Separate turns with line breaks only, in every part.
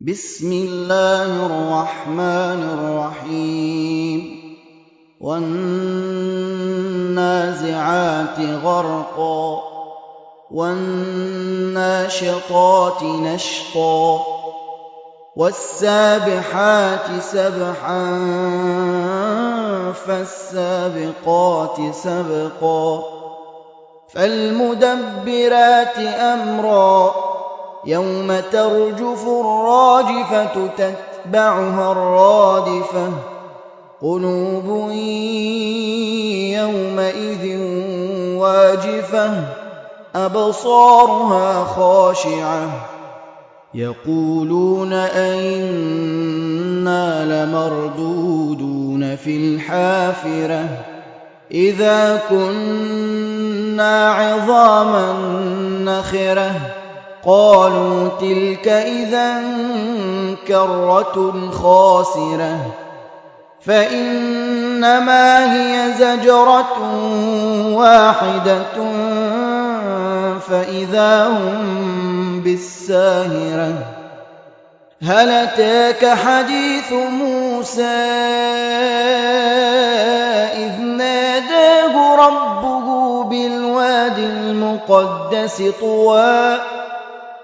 بِسْمِ اللَّهِ الرَّحْمَٰنِ الرَّحِيمِ. وَالنَّازِعَاتِ غَرْقًا وَالنَّاشِطَاتِ نَشْطًا وَالسَّابِحَاتِ سَبْحًا فَالسَّابِقَاتِ سَبْقًا فَالْمُدَبِّرَاتِ أَمْرًا. يَوْمَ تَرْجُفُ الرَّاجِفَةُ تَتْبَعُهَا الرَّادِفَةُ. قُلُوبٌ يَوْمَئِذٍ وَاجِفَةٌ أَبْصَارُهَا خَاشِعَةٌ. يَقُولُونَ أَإِنَّا لَمَرْدُودُونَ فِي الْحَافِرَةِ. إِذَا كُنَّا عِظَامًا نَّخِرَةً. قَالُوا تِلْكَ إِذًا كَرَّةٌ خَاسِرَةٌ فَإِنَّمَا هِيَ زَجْرَةٌ وَاحِدَةٌ فَإِذَا هُم بِالسَّاهِرَةِ. هَلْ أَتَاكَ حَدِيثُ مُوسَىٰ؟ إِذْ نَادَاهُ رَبُّهُ بِالْوَادِ الْمُقَدَّسِ طُوًى.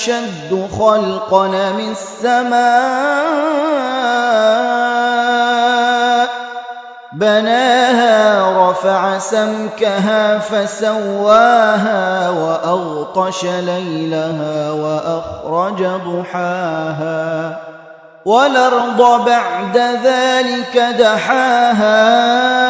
أَشَدُّ خَلْقًا أَمِ السَّمَاءُ ۚ. بَنَاهَا رَفَعَ سَمْكَهَا فَسَوَّاهَا وَأَغْطَشَ لَيْلَهَا وَأَخْرَجَ ضُحَاهَا. وَالْأَرْضَ بَعْدَ ذَٰلِكَ دَحَاهَا.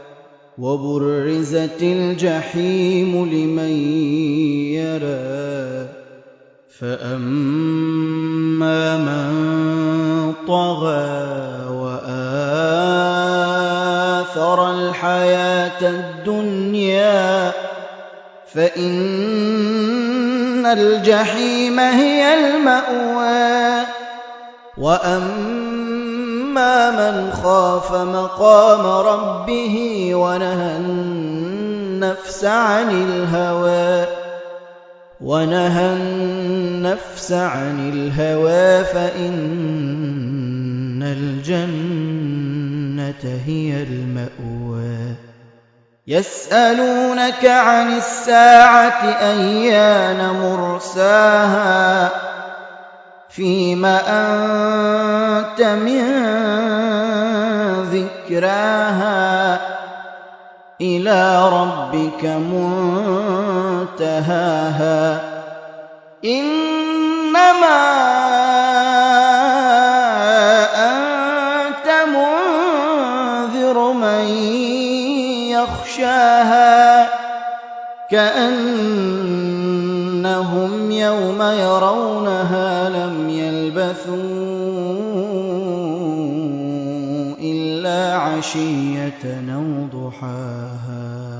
وَبُرِّزَتِ الْجَحِيمُ لِمَن يَرَىٰ. فَأَمَّا مَن طَغَىٰ وَآثَرَ الْحَيَاةَ الدُّنْيَا فَإِنَّ الْجَحِيمَ هِيَ الْمَأْوَىٰ. وَأَمَّا مَنْ خَافَ مَقَامَ رَبِّهِ وَنَهَى النَّفْسَ عَنِ الْهَوَىٰ فَإِنَّ الْجَنَّةَ هِيَ الْمَأْوَىٰ. يَسْأَلُونَكَ عَنِ السَّاعَةِ أَيَّانَ مُرْسَاهَا فِيمَ أَنتَ مِن ذِكْرَاهَا إِلَىٰ رَبِّكَ مُنتَهَاهَا. إِنَّمَا أَنتَ مُنذِرُ مَن يَخْشَاهَا كَأَنَّهُمْ يَوْمَ يَرَوْنَهَا لَمْ يَلْبَثُوا. عَشِيَّةً أَوْ ضُحَاهَا